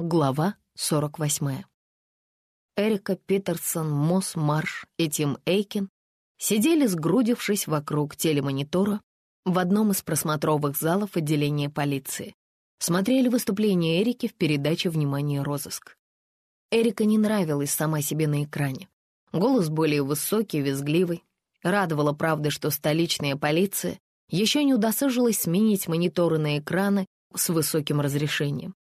Глава 48. Эрика Питерсон, Мосс Марш и Тим Эйкин сидели, сгрудившись вокруг телемонитора в одном из просмотровых залов отделения полиции. Смотрели выступление Эрики в передаче «Внимание, розыск». Эрика не нравилась сама себе на экране. Голос более высокий, визгливый. Радовала правда, что столичная полиция еще не удосужилась сменить мониторы на экраны с высоким разрешением.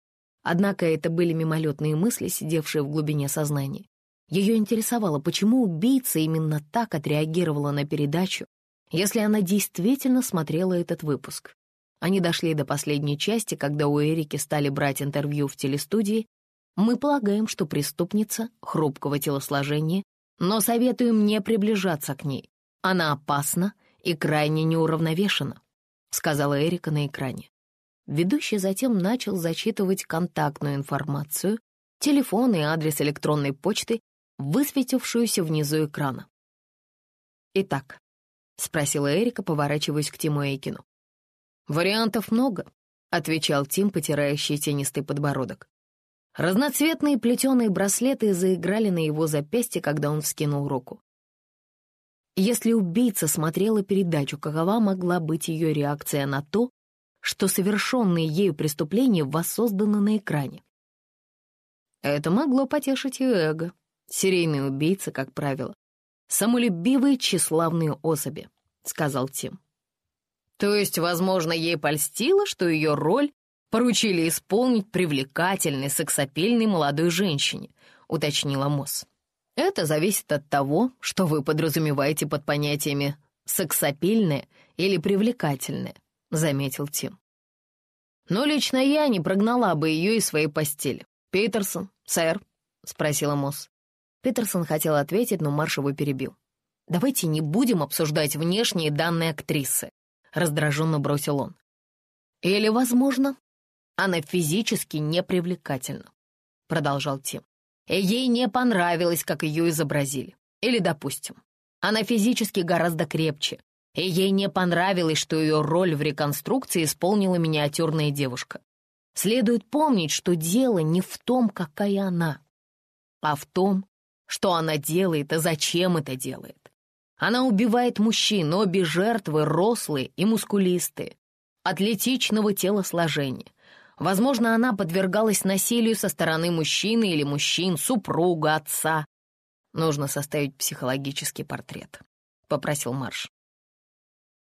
Однако это были мимолетные мысли, сидевшие в глубине сознания. Ее интересовало, почему убийца именно так отреагировала на передачу, если она действительно смотрела этот выпуск. Они дошли до последней части, когда у Эрики стали брать интервью в телестудии. Мы полагаем, что преступница хрупкого телосложения, но советуем не приближаться к ней. Она опасна и крайне неуравновешена, сказала Эрика на экране. Ведущий затем начал зачитывать контактную информацию, телефон и адрес электронной почты, высветившуюся внизу экрана. «Итак», — спросила Эрика, поворачиваясь к Тиму Эйкину. «Вариантов много», — отвечал Тим, потирающий тенистый подбородок. Разноцветные плетеные браслеты заиграли на его запястье, когда он вскинул руку. Если убийца смотрела передачу, какова могла быть ее реакция на то, что совершенные ею преступления воссозданы на экране. Это могло потешить и эго. Серийные убийцы, как правило, самолюбивые тщеславные особи, сказал Тим. То есть, возможно, ей польстило, что ее роль поручили исполнить привлекательной, сексапильной молодой женщине, уточнила Мосс. Это зависит от того, что вы подразумеваете под понятиями «сексапильное» или «привлекательное», — заметил Тим. «Но лично я не прогнала бы ее из своей постели. Питерсон, сэр?» — спросила Мосс. Питерсон хотел ответить, но Марш его перебил. «Давайте не будем обсуждать внешние данные актрисы», — раздраженно бросил он. «Или, возможно, она физически непривлекательна», — продолжал Тим. И ей не понравилось, как ее изобразили. Или, допустим, она физически гораздо крепче, и ей не понравилось, что ее роль в реконструкции исполнила миниатюрная девушка. Следует помнить, что дело не в том, какая она, а в том, что она делает и зачем это делает. Она убивает мужчин, обе жертвы рослые и мускулистые, атлетичного телосложения. Возможно, она подвергалась насилию со стороны мужчины или мужчин, супруга, отца. Нужно составить психологический портрет, — попросил Марш.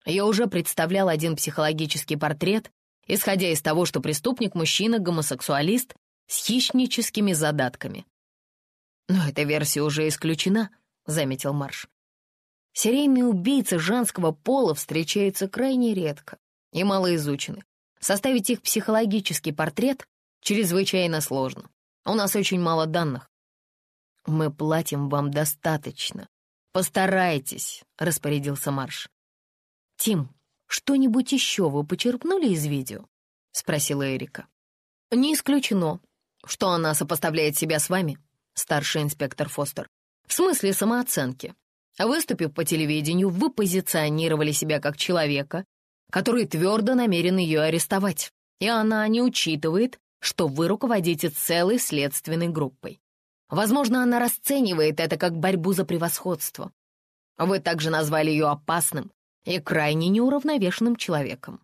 Я уже представлял один психологический портрет, исходя из того, что преступник — мужчина-гомосексуалист с хищническими задатками. «Но эта версия уже исключена», — заметил Марш. Серийные убийцы женского пола встречаются крайне редко и малоизучены. Составить их психологический портрет чрезвычайно сложно. У нас очень мало данных. Мы платим вам достаточно. Постарайтесь, — распорядился Марш. «Тим, что-нибудь еще вы почерпнули из видео?» — спросила Эрика. «Не исключено, что она сопоставляет себя с вами, старший инспектор Фостер. В смысле самооценки. Выступив по телевидению, вы позиционировали себя как человека, который твердо намерен ее арестовать, и она не учитывает, что вы руководите целой следственной группой. Возможно, она расценивает это как борьбу за превосходство. Вы также назвали ее опасным, и крайне неуравновешенным человеком.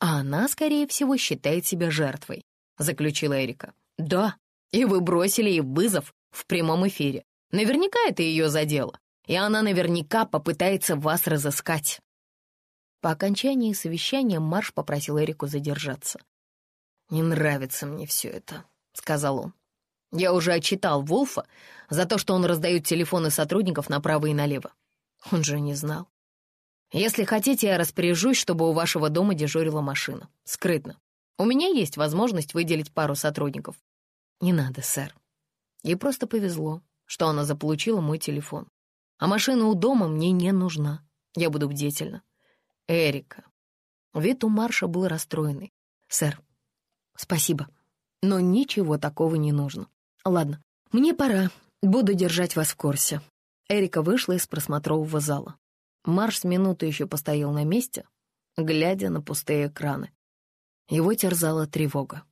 А она, скорее всего, считает себя жертвой, заключила Эрика. Да, и вы бросили ей вызов в прямом эфире. Наверняка это ее задело, и она наверняка попытается вас разыскать. По окончании совещания Марш попросил Эрику задержаться. «Не нравится мне все это», — сказал он. «Я уже отчитал Волфа за то, что он раздает телефоны сотрудников направо и налево. Он же не знал. Если хотите, я распоряжусь, чтобы у вашего дома дежурила машина. Скрытно. У меня есть возможность выделить пару сотрудников. Не надо, сэр. Ей просто повезло, что она заполучила мой телефон. А машина у дома мне не нужна. Я буду бдительна. Эрика. Вид у Марша был расстроенный. Сэр, спасибо, но ничего такого не нужно. Ладно, мне пора. Буду держать вас в курсе. Эрика вышла из просмотрового зала. Марш с минуты еще постоял на месте, глядя на пустые экраны. Его терзала тревога.